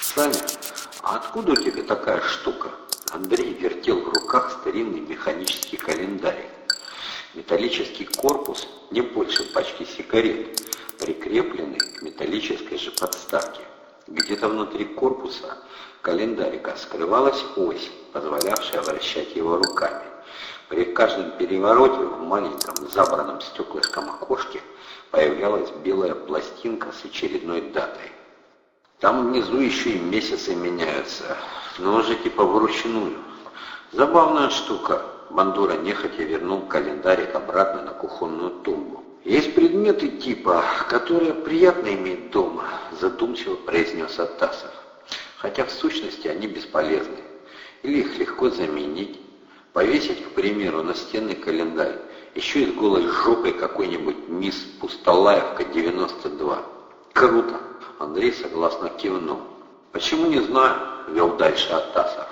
Саня, а откуда у тебя такая штука? Андрей вертел в руках старинный механический календарь. Металлический корпус не больше пачки сигарет, прикрепленный к металлической же подставке. Где-то внутри корпуса календарика скрывалась ось, позволявшая вращать его руками. При каждом перевороте в маленьком забранном стеклышком окошке появлялась белая пластинка с очередной датой. Там внизу еще и месяцы меняются, но уже типа вручную. Забавная штука. Бандура нехотя вернул календарик обратно на кухонную тумбу. «Есть предметы типа, которые приятно иметь дома», задумчиво произнес Атасов. «Хотя в сущности они бесполезны. Или их легко заменить. Повесить, к примеру, на стенный календарь. Еще и с голой жопой какой-нибудь мисс Пустолаевка 92. Круто!» Андрей согласно кивнул. «Почему не знаю?» — вел дальше Атасов.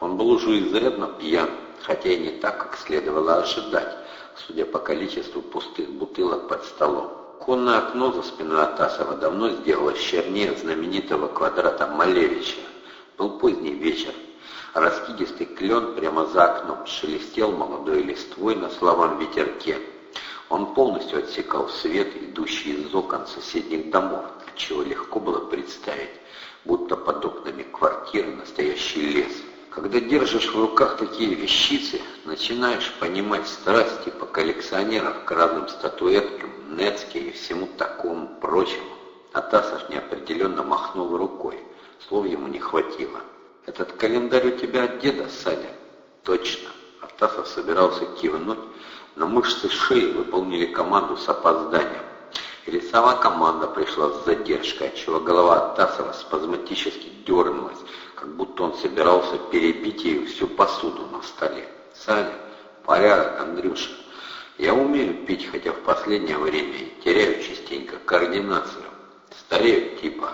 Он был уже изрядно пьян, хотя и не так, как следовало ожидать, судя по количеству пустых бутылок под столом. Конное окно за спиной Атасова давно сделалось чернее знаменитого квадрата Малевича. Был поздний вечер. Раскидистый клен прямо за окном шелестел молодой листвой на слабом ветерке. Он полностью отсекал свет, идущий из окон соседних домов, чего легко было представить, будто под окнами квартиры настоящий лес. Когда держишь в руках такие вещицы, начинаешь понимать страсти по коллекционеров к разным статуэткам, Нецке и всему такому прочему. Атасов неопределенно махнул рукой, слов ему не хватило. «Этот календарь у тебя от деда, Саня?» «Точно». Атасов собирался кивнуть, но мышцы шеи выполнили команду с опозданием. Сама команда пришла с задержкой, отчего голова Атасова спазматически дернулась, как будто он собирался перебить ею всю посуду на столе. «Саня, порядок, Андрюша. Я умею пить, хотя в последнее время и теряю частенько координацию. Старею типа.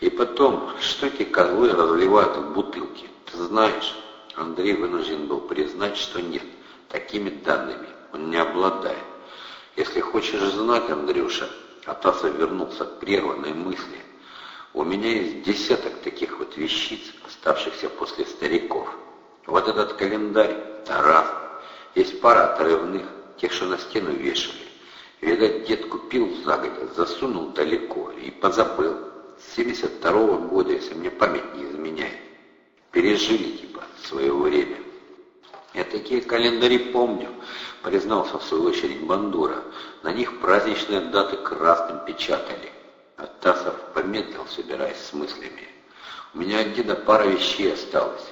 И потом, что эти козлы разливают в бутылки? Ты знаешь?» Андрей вынужден был признать, что нет. Такими данными он не обладает. Если хочешь знать, Андрюша, Атасов вернулся к прерванной мысли. У меня есть десяток таких вот вещиц, оставшихся после стариков. Вот этот календарь, раз. Есть пара отрывных, тех, что на стену вешали. Видать, дед купил загодя, засунул далеко и позабыл. С 72 -го года, если мне память не изменяет. Пережили, типа, свое время. Я такие календари помню, признался в свою очередь Бандура. На них праздничные даты красным печатали. Атасов помедлил, собираясь с мыслями. У меня от деда пара вещей осталось.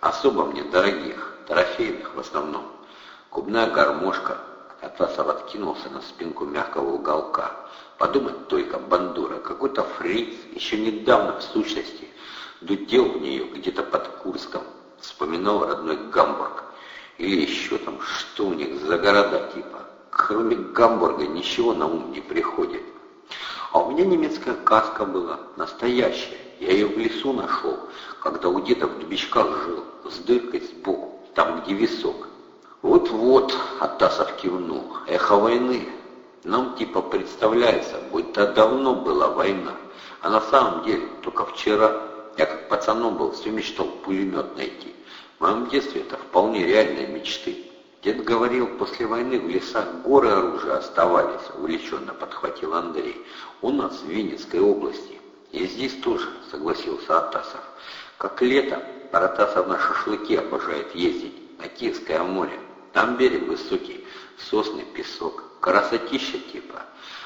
Особо мне дорогих, трофейных в основном. Кубная гармошка. Атасов откинулся на спинку мягкого уголка. Подумать только, Бандура, какой-то фриц, еще недавно в сущности, дудел в нее где-то под Курском. Вспоминал родной Гамбург. Или еще там, что у них за города типа. Кроме Гамбурга ничего на ум не приходит. А у меня немецкая каска была, настоящая. Я ее в лесу нашел, когда у деда в дубичках жил, с дыркой сбоку, там где висок. Вот-вот, Атасов кивнул, эхо войны. Нам типа представляется, будто давно была война. А на самом деле, только вчера, я как пацаном был, все мечтал пулемет найти. В моем детстве это вполне реальные мечты. Дед говорил, после войны в лесах горы оружия оставались, увлеченно подхватил Андрей. У нас в Винницкой области. И здесь тоже, согласился Атасов. Как лето, Паратасов на шашлыки обожает ездить, на Киевское море. Там берег высокий, сосны, песок, красотища типа.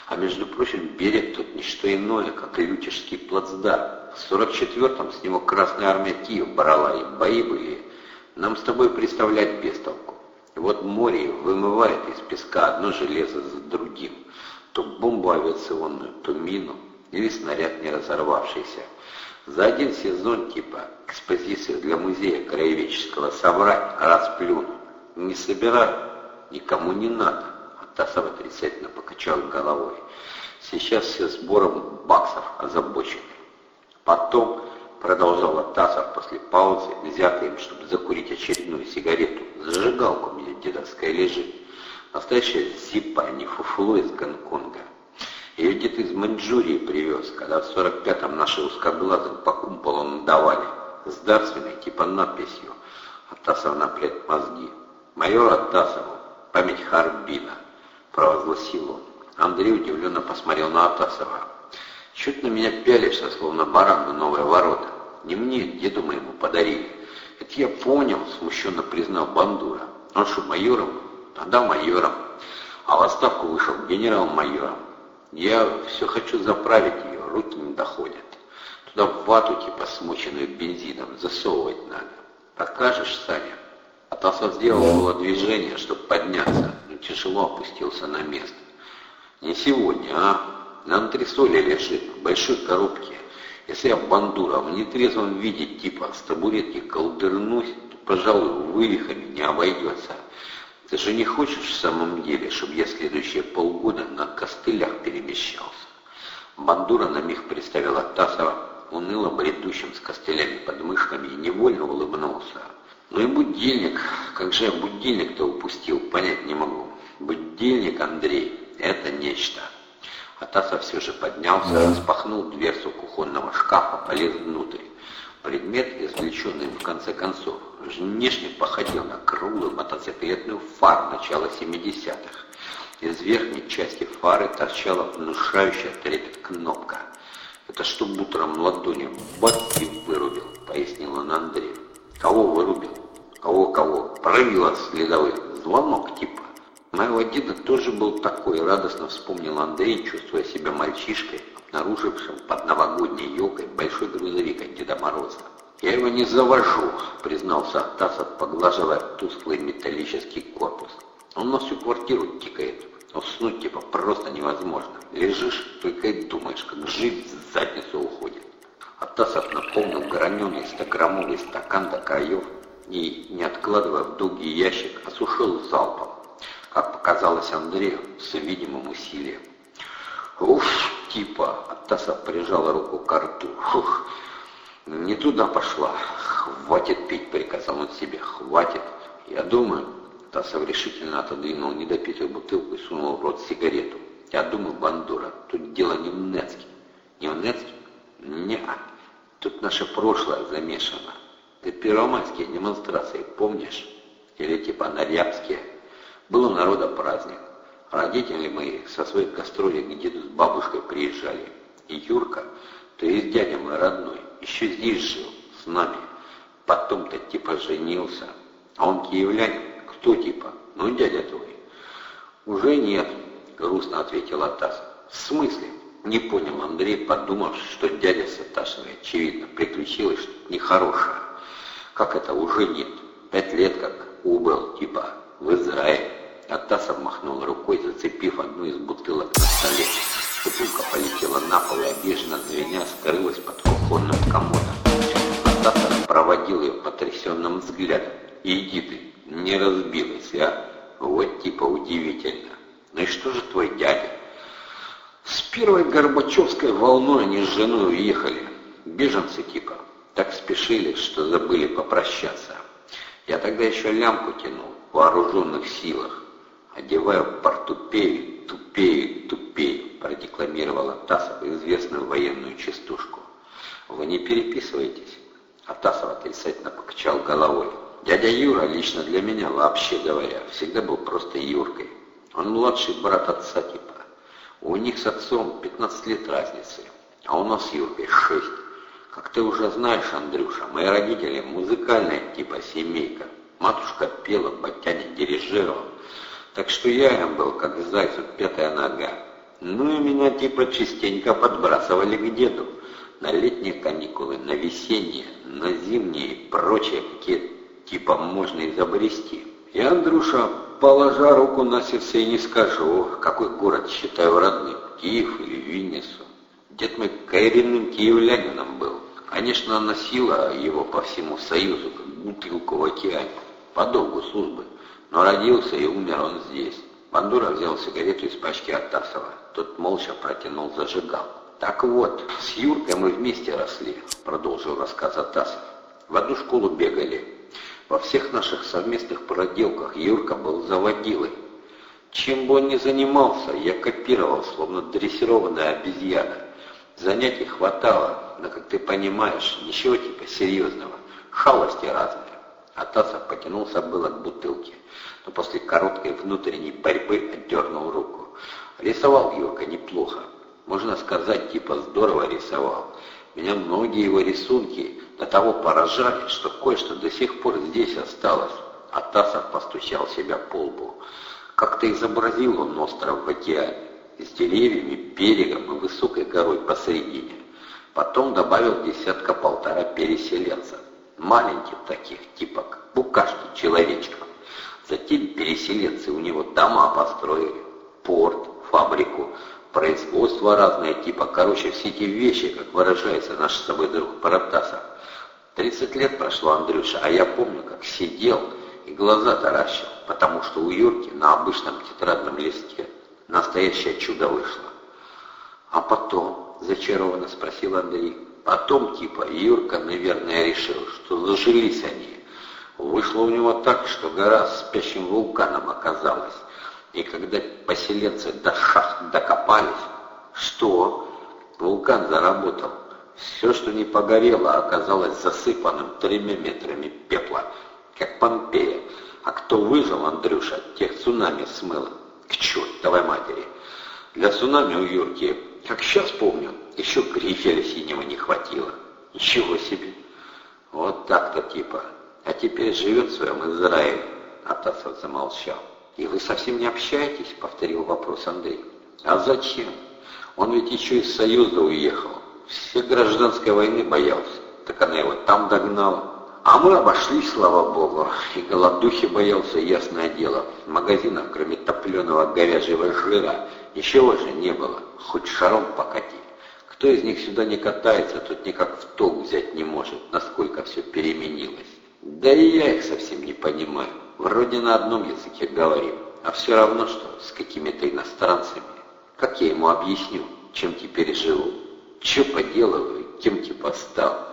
А между прочим, берег тут не что иное, как Лютежский плацдарм. В 44-м с него Красная Армия Киев брала, и бои были нам с тобой представлять без толку. Вот море вымывает из песка одно железо за другим. То бомбу авиационную, то мину, или снаряд не разорвавшийся. За один сезон типа экспозицию для музея краеведческого собрать, расплюнуть. Не собираю, никому не надо. Атасов отрицательно покачал головой. Сейчас все сбором баксов озабочены. Потом продолжал Атасов после паузы, взятый им, чтобы закурить очередную сигарету. Зажигалка у меня дедовская лежит. Настоящая зипа, а не фуфло из Гонконга. Ее дед из Маньчжурии привез, когда в 45-м наши узкоглазым по кумполу надавали, с дарственной типа надписью «Атасов наплет мозги». «Майор Атасову, память Харбина», — провозгласил он. Андрей удивленно посмотрел на Атасова. «Чуть на меня пялишься, словно баран на новые ворота. Не мне, деду моему подарили». «Это я понял», — смущенно признал Бандура. «Он что, майором? Тогда майором. А в отставку вышел генерал-майором. Я все хочу заправить ее, руки не доходят. Туда вату типа смоченную бензином засовывать надо. Покажешь, Саня?» Атасов сделал было движение, чтобы подняться, но тяжело опустился на место. «Не сегодня, а? На антресоле лежит, в большой коробке. Если я бандура в нетрезвом виде типа с табуретки колдырнусь, то, пожалуй, вывихами не обойдется. Ты же не хочешь в самом деле, чтобы я следующие полгода на костылях перемещался? Бандура на миг представила Тасова, уныло бредущим с костылями под мышками, и невольно улыбнулся. Ну и будильник, как же я будильник-то упустил, понять не могу. Будильник, Андрей, это нечто. Атасов все же поднялся, да. распахнул дверцу кухонного шкафа, полез внутрь. Предмет, извлеченный в конце концов, внешне походил на круглую мотоциклетную фару начала 70-х. Из верхней части фары торчала внушающая трепет кнопка. «Это что утром ладонью бац и вырубил», — пояснил он Андрею. «Кого вырубил? Кого-кого? Правила следовых. Звонок типа». Моего деда тоже был такой, радостно вспомнил Андрей, чувствуя себя мальчишкой, обнаружившим под новогодней елкой большой грузовик от Деда Мороза. «Я его не завожу», — признался Атасов, поглаживая тусклый металлический корпус. «Он на всю квартиру тикает. Уснуть типа просто невозможно. Лежишь, только и думаешь, как жить в задницу уходит». Атасов наполнил граненый стограммовый стакан до краев и, не откладывая в долгий ящик, осушил залпом как показалось Андрею, с видимым усилием. «Уф, типа!» — Оттаса прижала руку к рту. «Ух, не туда пошла. Хватит пить!» — приказал он себе. «Хватит!» «Я думаю...» — Тасов решительно отодвинул недопитую бутылку и сунул в рот сигарету. «Я думаю, Бандура, тут дело не в Нецке». «Не в Нецке?» не -а. Тут наше прошлое замешано. Ты первомайские демонстрации помнишь? Или типа нарябские?» Был у народа праздник. Родители мои со своих гастролей к деду с бабушкой приезжали. И Юрка, то есть дядя мой родной, еще здесь жил, с нами. Потом-то типа женился. А он киевлянин. Кто типа? Ну, дядя твой. Уже нет, грустно ответил Атас. В смысле? Не понял Андрей, подумав, что дядя с Аташевой, очевидно, приключилось что-то нехорошее. Как это уже нет? Пять лет как убыл, типа в Израиль. Атасов махнул рукой, зацепив одну из бутылок на столе. Бутылка полетела на пол и обиженно звеня скрылась под кухонным комодом. Атасов проводил ее потрясенным взглядом. «Иди ты, не разбилась, а? Вот типа удивительно. Ну и что же твой дядя?» С первой Горбачевской волной они с женой уехали. Беженцы типа. Так спешили, что забыли попрощаться. Я тогда еще лямку тянул вооруженных силах. Одеваю портупею, тупею, тупею, продекламировала Тасов известную военную частушку. Вы не переписываетесь? А Тасов отрицательно покачал головой. Дядя Юра лично для меня, вообще говоря, всегда был просто Юркой. Он младший брат отца типа. У них с отцом 15 лет разницы, а у нас с Юркой 6. Как ты уже знаешь, Андрюша, мои родители музыкальная типа семейка. Матушка пела, батяня дирижировал. Так что я им был, как зайцу пятая нога. Ну и меня типа частенько подбрасывали к деду. На летние каникулы, на весенние, на зимние и прочее, какие типа можно изобрести. Я, Андрюша, положа руку на сердце и не скажу, какой город считаю родным, Киев или Винницу. Дед мой коренным киевлянином был. Конечно, носила его по всему Союзу, как бутылку в океане по долгу службы, но родился и умер он здесь. Бандура взял сигарету из пачки Атасова. Тот молча протянул зажигалку. «Так вот, с Юркой мы вместе росли», — продолжил рассказ Атасов. «В одну школу бегали. Во всех наших совместных проделках Юрка был заводилой. Чем бы он ни занимался, я копировал, словно дрессированная обезьяна. Занятий хватало, но, как ты понимаешь, ничего типа серьезного. Шалости разные. Атасов потянулся было к бутылке, но после короткой внутренней борьбы отдернул руку. Рисовал Юрка неплохо. Можно сказать, типа здорово рисовал. Меня многие его рисунки до того поражали, что кое-что до сих пор здесь осталось. Атасов постучал себя по лбу. Как-то изобразил он остров в океане, с деревьями, берегом и высокой горой посередине. Потом добавил десятка-полтора переселенцев, маленьких таких, типа букашки-человечков. Затем переселенцы у него дома построили, порт, фабрику, производство разное, типа, короче, все эти вещи, как выражается наш с тобой друг Паратасов. Тридцать лет прошло, Андрюша, а я помню, как сидел и глаза таращил, потому что у Юрки на обычном тетрадном листе настоящее чудо вышло. А потом, зачарованно спросил Андрей, потом типа Юрка, наверное, решил, что зажились они. Вышло у него так, что гора с спящим вулканом оказалась. И когда поселенцы до шахт докопались, что? Вулкан заработал. Все, что не погорело, оказалось засыпанным тремя метрами пепла как Помпея. А кто выжил, Андрюша, тех цунами смыло. К чертовой матери. Для цунами у Юрки, как сейчас помню, еще грифеля синего не хватило. Ничего себе. Вот так-то типа. А теперь живет в своем Израиле. Атасов замолчал. «И вы совсем не общаетесь?» — повторил вопрос Андрей. «А зачем? Он ведь еще из Союза уехал. Все гражданской войны боялся. Так она его там догнала. А мы обошлись, слава богу, и голодухи боялся, ясное дело. В магазинах, кроме топленого говяжьего жира, ничего же не было, хоть шаром покати. Кто из них сюда не катается, тот никак в толк взять не может, насколько все переменилось. Да и я их совсем не понимаю. Вроде на одном языке говорим, а все равно, что с какими-то иностранцами. Как я ему объясню, чем теперь живу? Че поделываю, кем типа стал?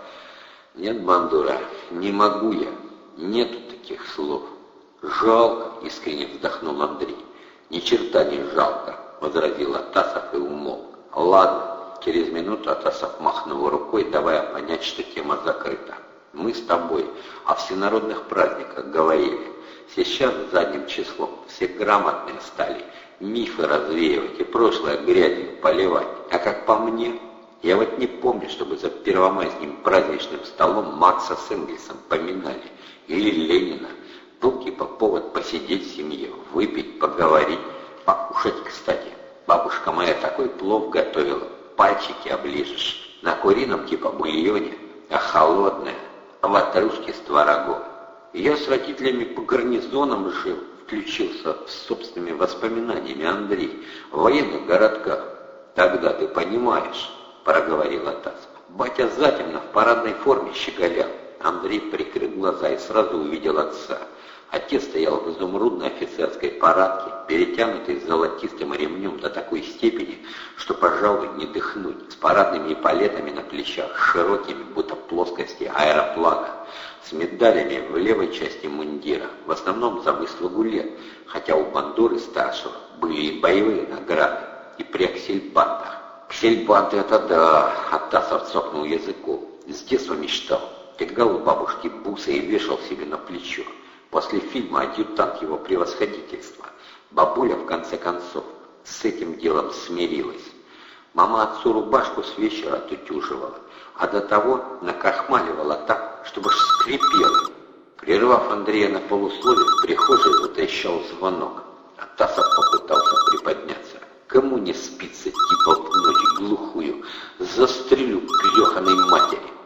Нет, Бандура, не могу я. Нету таких слов. Жалко, искренне вздохнул Андрей. Ни черта не жалко, возразил Атасов и умолк. Ладно, через минуту Атасов махнул рукой, давая понять, что тема закрыта. Мы с тобой о всенародных праздниках говорили. Сейчас задним числом все грамотные стали мифы развеивать и прошлое грязью поливать. А как по мне, я вот не помню, чтобы за первомайским праздничным столом Маркса с Энгельсом поминали. Или Ленина. Был типа повод посидеть в семье, выпить, поговорить, покушать, кстати. Бабушка моя такой плов готовила, пальчики оближешь. На курином типа бульоне, а холодное, ватрушки с творогом. Я с родителями по гарнизонам жил, включился с собственными воспоминаниями Андрей, в военных городках. Тогда ты понимаешь. — проговорил Атас. Батя затемно в парадной форме щеголял. Андрей прикрыл глаза и сразу увидел отца. Отец стоял в изумрудной офицерской парадке, перетянутый золотистым ремнем до такой степени, что, пожалуй, не дыхнуть, с парадными палетами на плечах, широкими, будто плоскости аэроплана, с медалями в левой части мундира, в основном за выслугу лет, хотя у бандуры старшего были и боевые награды, и при аксельбантах. Сельбант это да, Атасов цокнул языком. С детства мечтал. Тягал у бабушки бусы и вешал себе на плечо. После фильма «Адъютант его превосходительства» бабуля в конце концов с этим делом смирилась. Мама отцу рубашку с вечера тутюживала, а до того накрахмаливала так, чтобы аж скрипела. Прервав Андрея на полусловие, в прихожей затрещал звонок. Атасов попытался приподняться. Кому не спится типа в ночь глухую, застрелю к еханой матери.